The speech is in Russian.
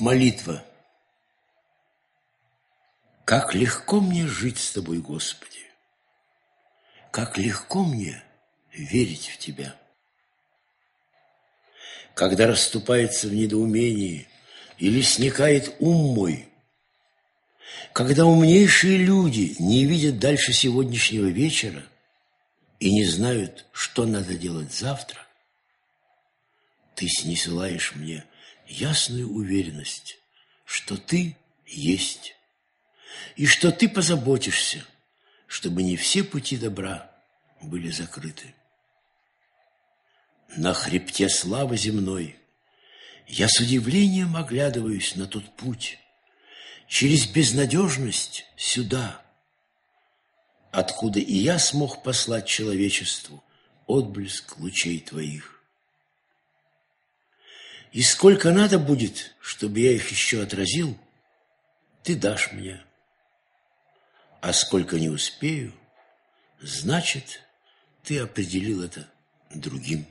Молитва. Как легко мне жить с Тобой, Господи! Как легко мне верить в Тебя! Когда расступается в недоумении или сникает ум мой, когда умнейшие люди не видят дальше сегодняшнего вечера и не знают, что надо делать завтра, Ты снисылаешь мне ясную уверенность, что ты есть, и что ты позаботишься, чтобы не все пути добра были закрыты. На хребте славы земной я с удивлением оглядываюсь на тот путь, через безнадежность сюда, откуда и я смог послать человечеству отблеск лучей твоих. И сколько надо будет, чтобы я их еще отразил, ты дашь мне. А сколько не успею, значит, ты определил это другим.